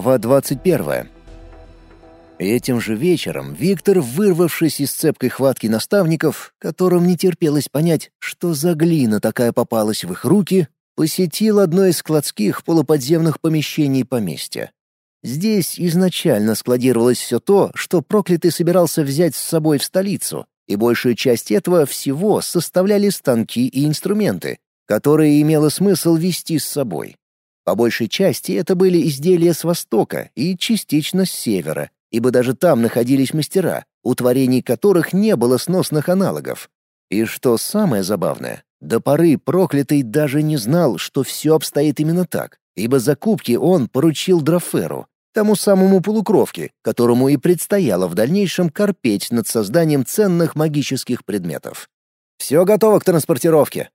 Глава 21. Этим же вечером Виктор, вырвавшись из цепкой хватки наставников, которым не терпелось понять, что за глина такая попалась в их руки, посетил одно из складских полуподземных помещений поместья. Здесь изначально складировалось все то, что проклятый собирался взять с собой в столицу, и большую часть этого всего составляли станки и инструменты, которые имело смысл вести с собой. По большей части это были изделия с востока и частично с севера, ибо даже там находились мастера, у творений которых не было сносных аналогов. И что самое забавное, до поры проклятый даже не знал, что все обстоит именно так, ибо закупки он поручил Драферу, тому самому полукровке, которому и предстояло в дальнейшем корпеть над созданием ценных магических предметов. «Все готово к транспортировке?»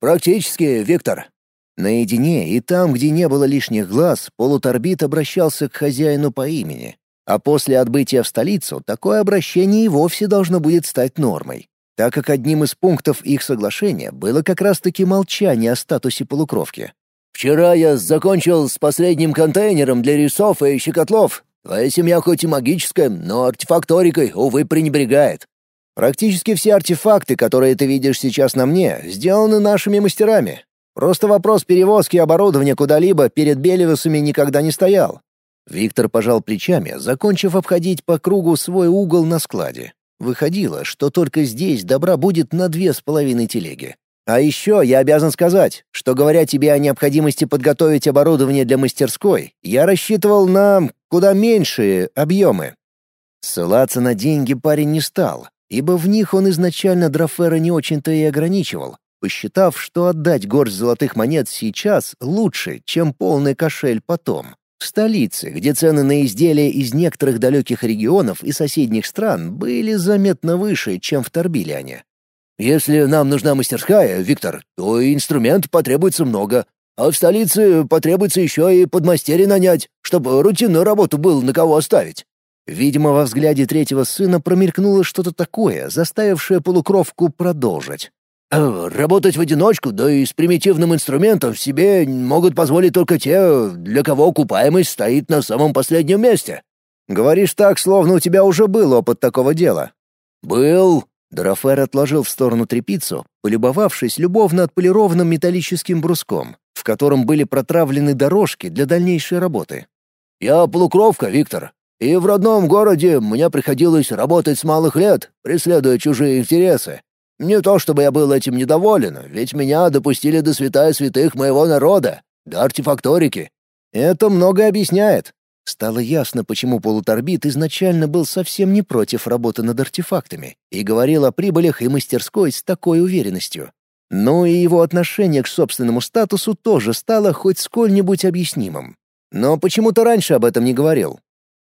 «Практически, Виктор», Наедине и там, где не было лишних глаз, полуторбит обращался к хозяину по имени. А после отбытия в столицу такое обращение и вовсе должно будет стать нормой, так как одним из пунктов их соглашения было как раз-таки молчание о статусе полукровки. «Вчера я закончил с последним контейнером для рисов и щекотлов. Твоя семья хоть и магическая, но артефакторикой, увы, пренебрегает. Практически все артефакты, которые ты видишь сейчас на мне, сделаны нашими мастерами. Просто вопрос перевозки оборудования куда-либо перед Белевусами никогда не стоял. Виктор пожал плечами, закончив обходить по кругу свой угол на складе. Выходило, что только здесь добра будет на две с половиной телеги. А еще я обязан сказать, что говоря тебе о необходимости подготовить оборудование для мастерской, я рассчитывал на куда меньшие объемы. Ссылаться на деньги парень не стал, ибо в них он изначально Драфера не очень-то и ограничивал, посчитав, что отдать горсть золотых монет сейчас лучше, чем полный кошель потом. В столице, где цены на изделия из некоторых далеких регионов и соседних стран были заметно выше, чем в Торбилиане. «Если нам нужна мастерская, Виктор, то инструмент потребуется много, а в столице потребуется еще и подмастерье нанять, чтобы рутинную работу было на кого оставить». Видимо, во взгляде третьего сына промелькнуло что-то такое, заставившее полукровку продолжить. Э, работать в одиночку, да и с примитивным инструментом себе могут позволить только те, для кого окупаемость стоит на самом последнем месте. Говоришь так, словно у тебя уже был опыт такого дела. Был. Драфер отложил в сторону трепицу, полюбовавшись любовно отполированным металлическим бруском, в котором были протравлены дорожки для дальнейшей работы. «Я полукровка, Виктор, и в родном городе мне приходилось работать с малых лет, преследуя чужие интересы. Не то чтобы я был этим недоволен, ведь меня допустили до святая святых моего народа, до артефакторики. Это многое объясняет. Стало ясно, почему полуторбит изначально был совсем не против работы над артефактами и говорил о прибылях и мастерской с такой уверенностью. Но и его отношение к собственному статусу тоже стало хоть сколь-нибудь объяснимым. Но почему-то раньше об этом не говорил.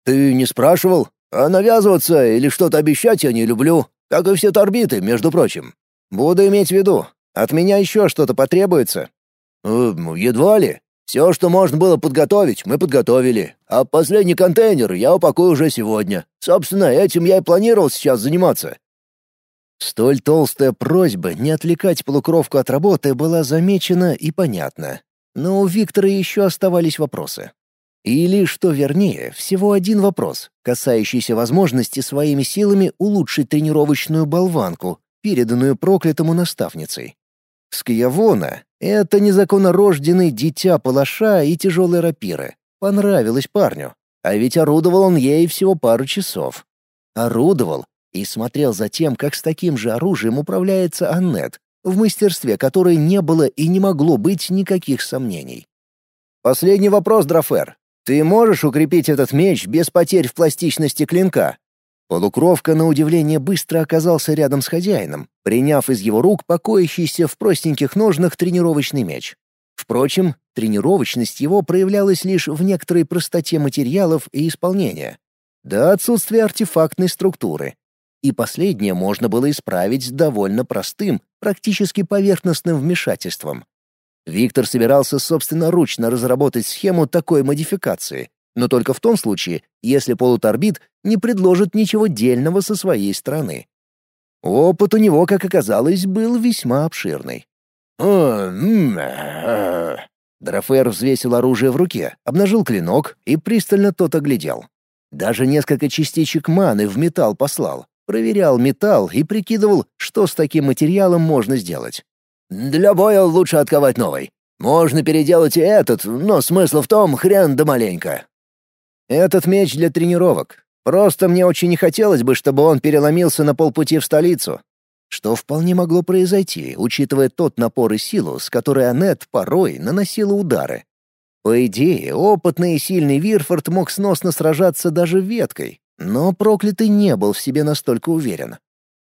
«Ты не спрашивал? А навязываться или что-то обещать я не люблю. Как и все торбиты, между прочим. Буду иметь в виду. От меня еще что-то потребуется. Э, едва ли. Все, что можно было подготовить, мы подготовили. А последний контейнер я упакую уже сегодня. Собственно, этим я и планировал сейчас заниматься. Столь толстая просьба не отвлекать полукровку от работы была замечена и понятна. Но у Виктора еще оставались вопросы. Или, что вернее, всего один вопрос, касающийся возможности своими силами улучшить тренировочную болванку, переданную проклятому наставницей. Скиявона — это незаконнорожденный дитя палаша и тяжелой рапиры. Понравилось парню. А ведь орудовал он ей всего пару часов. Орудовал и смотрел за тем, как с таким же оружием управляется Аннет, в мастерстве которой не было и не могло быть никаких сомнений. «Последний вопрос, Драфер. Ты можешь укрепить этот меч без потерь в пластичности клинка?» Полукровка, на удивление, быстро оказался рядом с хозяином, приняв из его рук покоящийся в простеньких ножнах тренировочный меч. Впрочем, тренировочность его проявлялась лишь в некоторой простоте материалов и исполнения, да отсутствие артефактной структуры. И последнее можно было исправить довольно простым, практически поверхностным вмешательством. Виктор собирался собственноручно разработать схему такой модификации, но только в том случае, если полуторбит не предложит ничего дельного со своей стороны. Опыт у него, как оказалось, был весьма обширный. Драфер взвесил оружие в руке, обнажил клинок и пристально тот оглядел. Даже несколько частичек маны в металл послал. Проверял металл и прикидывал, что с таким материалом можно сделать. «Для боя лучше отковать новый. Можно переделать и этот, но смысл в том хрен да маленько». «Этот меч для тренировок. Просто мне очень не хотелось бы, чтобы он переломился на полпути в столицу. Что вполне могло произойти, учитывая тот напор и силу, с которой Аннет порой наносила удары. По идее, опытный и сильный Вирфорд мог сносно сражаться даже веткой, но проклятый не был в себе настолько уверен.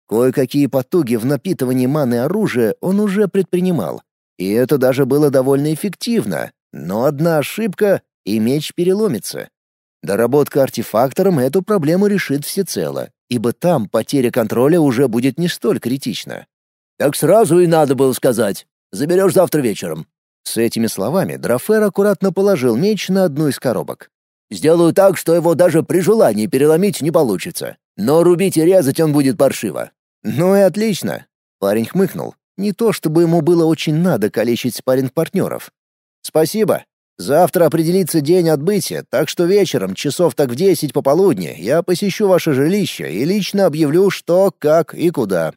Кое-какие потуги в напитывании маны оружия он уже предпринимал, и это даже было довольно эффективно, но одна ошибка — и меч переломится. Доработка артефактором эту проблему решит всецело, ибо там потеря контроля уже будет не столь критична. «Так сразу и надо было сказать. Заберешь завтра вечером. С этими словами Драфер аккуратно положил меч на одну из коробок. «Сделаю так, что его даже при желании переломить не получится. Но рубить и резать он будет паршиво». «Ну и отлично!» Парень хмыкнул. Не то чтобы ему было очень надо калечить спарринг-партнеров. «Спасибо. Завтра определится день отбытия, так что вечером, часов так в десять пополудни, я посещу ваше жилище и лично объявлю, что, как и куда».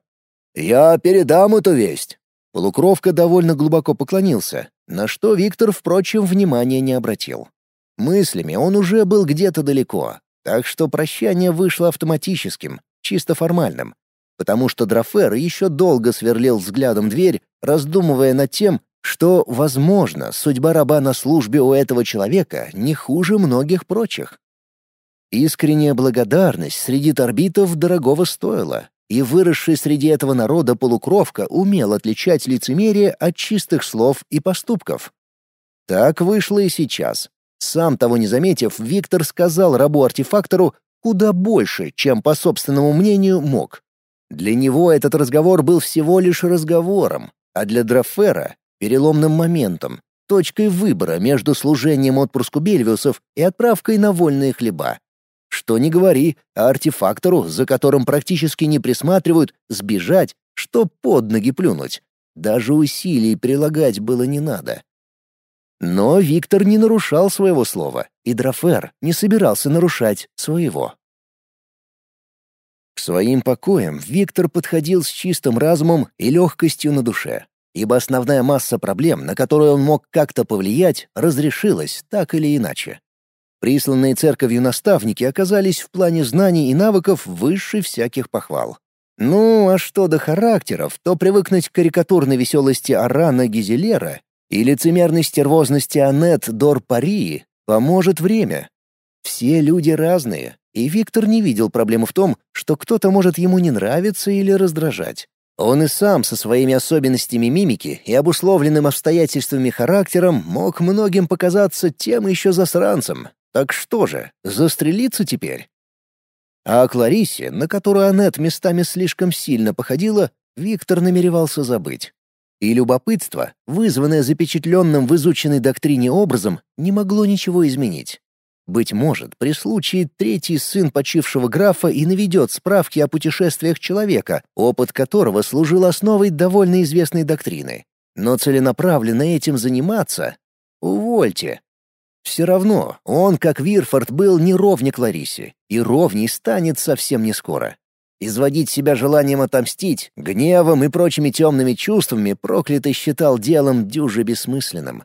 «Я передам эту весть». Полукровка довольно глубоко поклонился, на что Виктор, впрочем, внимания не обратил. Мыслями он уже был где-то далеко, так что прощание вышло автоматическим, чисто формальным, потому что Драфер еще долго сверлил взглядом дверь, раздумывая над тем, что, возможно, судьба раба на службе у этого человека не хуже многих прочих. Искренняя благодарность среди торбитов дорогого стоила, и выросший среди этого народа полукровка умел отличать лицемерие от чистых слов и поступков. Так вышло и сейчас. Сам того не заметив, Виктор сказал рабу-артефактору куда больше, чем по собственному мнению мог. Для него этот разговор был всего лишь разговором, а для Драфера — переломным моментом, точкой выбора между служением отпуску Бельвиусов и отправкой на вольные хлеба. Что ни говори, а артефактору, за которым практически не присматривают, сбежать, что под ноги плюнуть. Даже усилий прилагать было не надо. Но Виктор не нарушал своего слова, и Драфер не собирался нарушать своего. К своим покоям Виктор подходил с чистым разумом и легкостью на душе, ибо основная масса проблем, на которые он мог как-то повлиять, разрешилась так или иначе. Присланные церковью наставники оказались в плане знаний и навыков выше всяких похвал. Ну, а что до характеров, то привыкнуть к карикатурной веселости Арана Гизелера и лицемерной стервозности Аннет Дор Парии поможет время. Все люди разные, и Виктор не видел проблемы в том, что кто-то может ему не нравиться или раздражать. Он и сам со своими особенностями мимики и обусловленным обстоятельствами характером мог многим показаться тем еще засранцем, так что же, застрелиться теперь? А о Кларисе, на которую Аннет местами слишком сильно походила, Виктор намеревался забыть. И любопытство, вызванное запечатленным в изученной доктрине образом, не могло ничего изменить. Быть может, при случае третий сын почившего графа и наведет справки о путешествиях человека, опыт которого служил основой довольно известной доктрины. Но целенаправленно этим заниматься — увольте. Все равно он, как Вирфорд, был не ровник Ларисе, и ровней станет совсем не скоро. Изводить себя желанием отомстить, гневом и прочими темными чувствами проклятый считал делом дюже бессмысленным.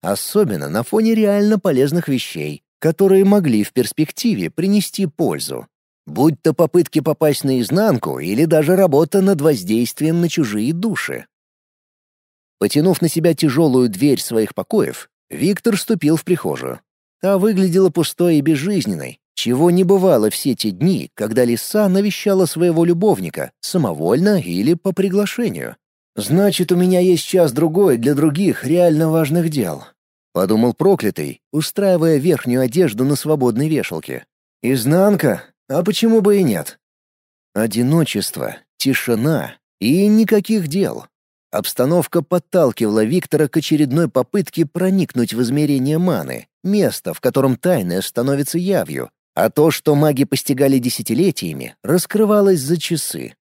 Особенно на фоне реально полезных вещей, которые могли в перспективе принести пользу. Будь то попытки попасть наизнанку или даже работа над воздействием на чужие души. Потянув на себя тяжелую дверь своих покоев, Виктор вступил в прихожую. Та выглядела пустой и безжизненной, чего не бывало все те дни, когда лиса навещала своего любовника, самовольно или по приглашению. «Значит, у меня есть час-другой для других реально важных дел», — подумал проклятый, устраивая верхнюю одежду на свободной вешалке. «Изнанка? А почему бы и нет?» Одиночество, тишина и никаких дел. Обстановка подталкивала Виктора к очередной попытке проникнуть в измерение маны, место, в котором тайное становится явью, а то, что маги постигали десятилетиями, раскрывалось за часы.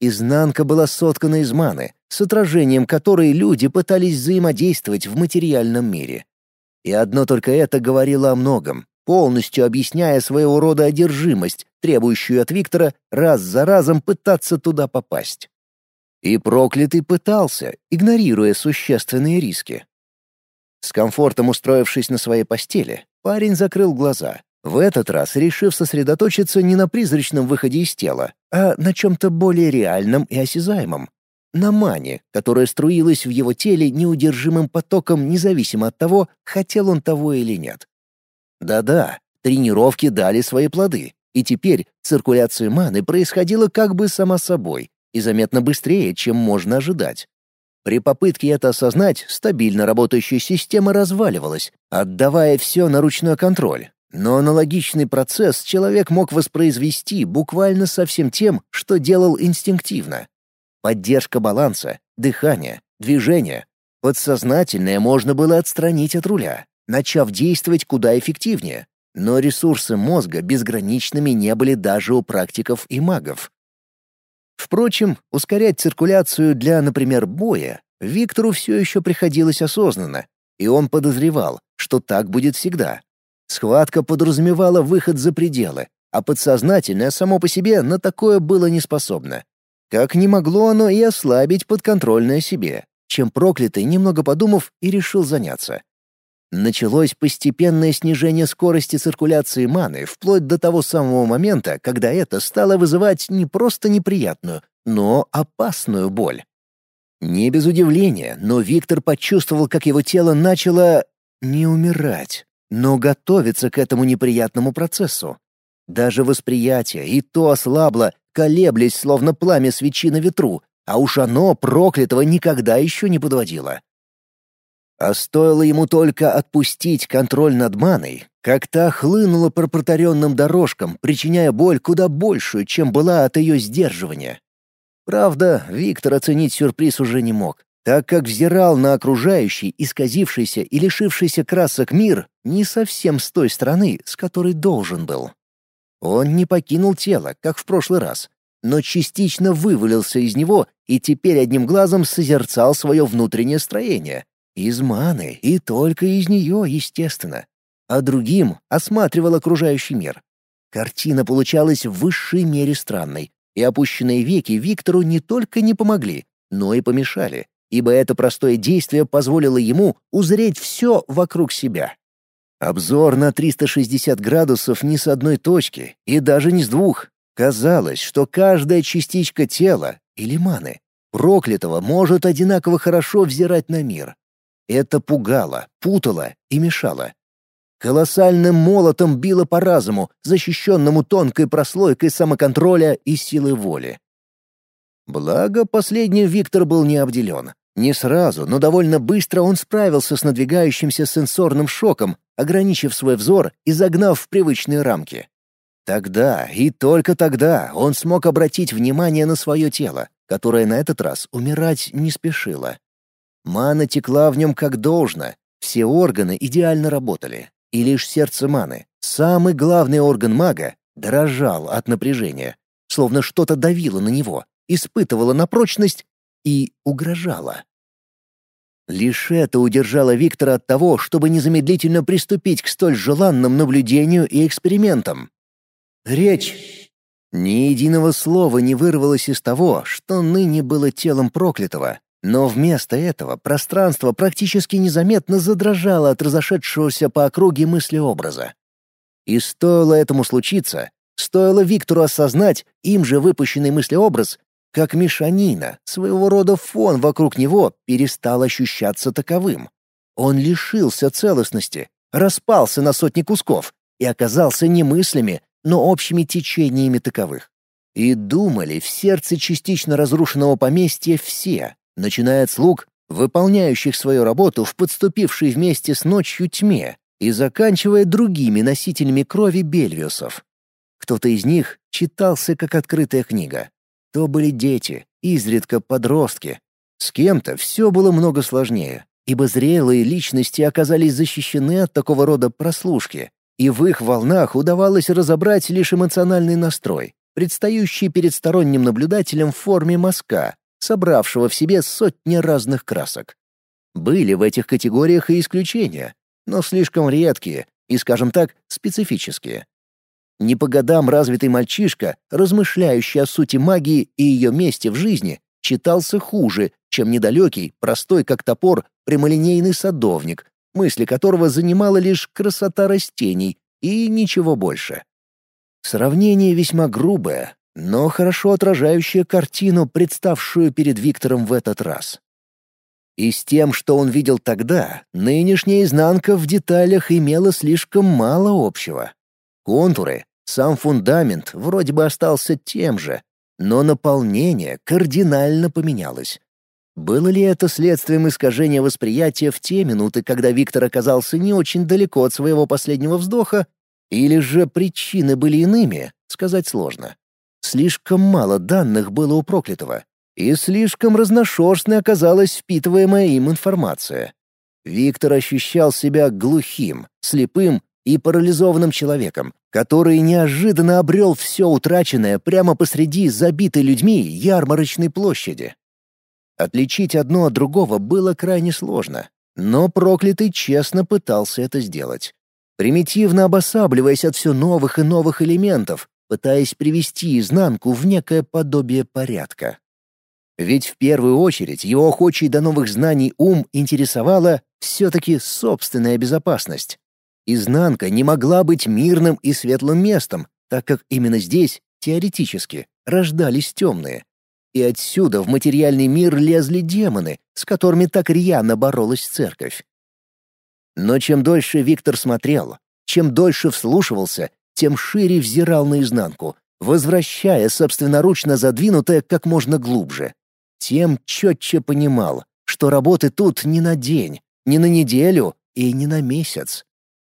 Изнанка была соткана из маны, с отражением которой люди пытались взаимодействовать в материальном мире. И одно только это говорило о многом, полностью объясняя своего рода одержимость, требующую от Виктора раз за разом пытаться туда попасть. И проклятый пытался, игнорируя существенные риски. С комфортом устроившись на своей постели, парень закрыл глаза, в этот раз решив сосредоточиться не на призрачном выходе из тела, а на чем-то более реальном и осязаемом. На мане, которая струилась в его теле неудержимым потоком независимо от того, хотел он того или нет. Да-да, тренировки дали свои плоды, и теперь циркуляция маны происходила как бы сама собой и заметно быстрее, чем можно ожидать. При попытке это осознать, стабильно работающая система разваливалась, отдавая все на ручной контроль. Но аналогичный процесс человек мог воспроизвести буквально со всем тем, что делал инстинктивно. Поддержка баланса, дыхание, движение. Подсознательное можно было отстранить от руля, начав действовать куда эффективнее. Но ресурсы мозга безграничными не были даже у практиков и магов. Впрочем, ускорять циркуляцию для, например, боя Виктору все еще приходилось осознанно, и он подозревал, что так будет всегда. Схватка подразумевала выход за пределы, а подсознательное само по себе на такое было не способно. Как не могло оно и ослабить подконтрольное себе, чем проклятый, немного подумав, и решил заняться. Началось постепенное снижение скорости циркуляции маны вплоть до того самого момента, когда это стало вызывать не просто неприятную, но опасную боль. Не без удивления, но Виктор почувствовал, как его тело начало не умирать, но готовиться к этому неприятному процессу. Даже восприятие и то ослабло, колеблясь, словно пламя свечи на ветру, а уж оно проклятого никогда еще не подводило. А стоило ему только отпустить контроль над маной, как та хлынула по протаренным дорожкам, причиняя боль куда большую, чем была от ее сдерживания. Правда, Виктор оценить сюрприз уже не мог, так как взирал на окружающий, исказившийся и лишившийся красок мир не совсем с той стороны, с которой должен был. Он не покинул тело, как в прошлый раз, но частично вывалился из него и теперь одним глазом созерцал свое внутреннее строение, из маны, и только из нее, естественно. А другим осматривал окружающий мир. Картина получалась в высшей мере странной, и опущенные веки Виктору не только не помогли, но и помешали, ибо это простое действие позволило ему узреть все вокруг себя. Обзор на 360 градусов ни с одной точки, и даже не с двух. Казалось, что каждая частичка тела, или маны, проклятого может одинаково хорошо взирать на мир, это пугало, путало и мешало. Колоссальным молотом било по разуму, защищенному тонкой прослойкой самоконтроля и силы воли. Благо, последним Виктор был не обделен. Не сразу, но довольно быстро он справился с надвигающимся сенсорным шоком, ограничив свой взор и загнав в привычные рамки. Тогда и только тогда он смог обратить внимание на свое тело, которое на этот раз умирать не спешило. Мана текла в нем как должно, все органы идеально работали, и лишь сердце маны, самый главный орган мага, дрожал от напряжения, словно что-то давило на него, испытывало на прочность и угрожало. Лишь это удержало Виктора от того, чтобы незамедлительно приступить к столь желанным наблюдению и экспериментам. Речь. Ни единого слова не вырвалось из того, что ныне было телом проклятого, но вместо этого пространство практически незаметно задрожало от разошедшегося по округе мыслеобраза. И стоило этому случиться, стоило Виктору осознать им же выпущенный мыслеобраз, как мешанина, своего рода фон вокруг него, перестал ощущаться таковым. Он лишился целостности, распался на сотни кусков и оказался не мыслями, но общими течениями таковых. И думали в сердце частично разрушенного поместья все, начиная от слуг, выполняющих свою работу в подступившей вместе с ночью тьме, и заканчивая другими носителями крови бельвиусов. Кто-то из них читался как открытая книга. То были дети, изредка подростки. С кем-то все было много сложнее, ибо зрелые личности оказались защищены от такого рода прослушки, и в их волнах удавалось разобрать лишь эмоциональный настрой, предстающий перед сторонним наблюдателем в форме мазка, собравшего в себе сотни разных красок. Были в этих категориях и исключения, но слишком редкие и, скажем так, специфические. Не по годам развитый мальчишка, размышляющий о сути магии и ее месте в жизни, читался хуже, чем недалекий, простой как топор, прямолинейный садовник, мысли которого занимала лишь красота растений и ничего больше. Сравнение весьма грубое, но хорошо отражающее картину, представшую перед Виктором в этот раз. И с тем, что он видел тогда, нынешняя изнанка в деталях имела слишком мало общего. Контуры, сам фундамент вроде бы остался тем же, но наполнение кардинально поменялось. Было ли это следствием искажения восприятия в те минуты, когда Виктор оказался не очень далеко от своего последнего вздоха, или же причины были иными, сказать сложно. Слишком мало данных было у проклятого, и слишком разношерстной оказалась впитываемая им информация. Виктор ощущал себя глухим, слепым и парализованным человеком, который неожиданно обрел все утраченное прямо посреди забитой людьми ярмарочной площади. Отличить одно от другого было крайне сложно, но проклятый честно пытался это сделать. Примитивно обосабливаясь от все новых и новых элементов, пытаясь привести изнанку в некое подобие порядка. Ведь в первую очередь его охочий до новых знаний ум интересовала все-таки собственная безопасность. Изнанка не могла быть мирным и светлым местом, так как именно здесь, теоретически, рождались темные. И отсюда в материальный мир лезли демоны, с которыми так рьяно боролась церковь. Но чем дольше Виктор смотрел, чем дольше вслушивался, тем шире взирал наизнанку, возвращая собственноручно задвинутое как можно глубже. Тем четче понимал, что работы тут не на день, не на неделю и не на месяц.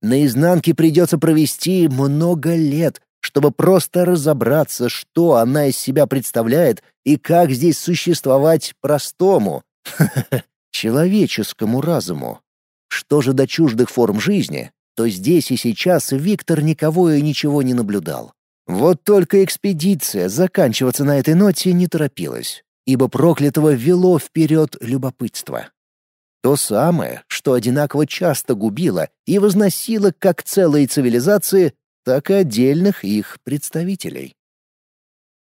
Наизнанке придется провести много лет, чтобы просто разобраться, что она из себя представляет и как здесь существовать простому, человеческому разуму. Что же до чуждых форм жизни, то здесь и сейчас Виктор никого и ничего не наблюдал. Вот только экспедиция заканчиваться на этой ноте не торопилась, ибо проклятого вело вперед любопытство. То самое, что одинаково часто губило и возносило как целые цивилизации, так и отдельных их представителей.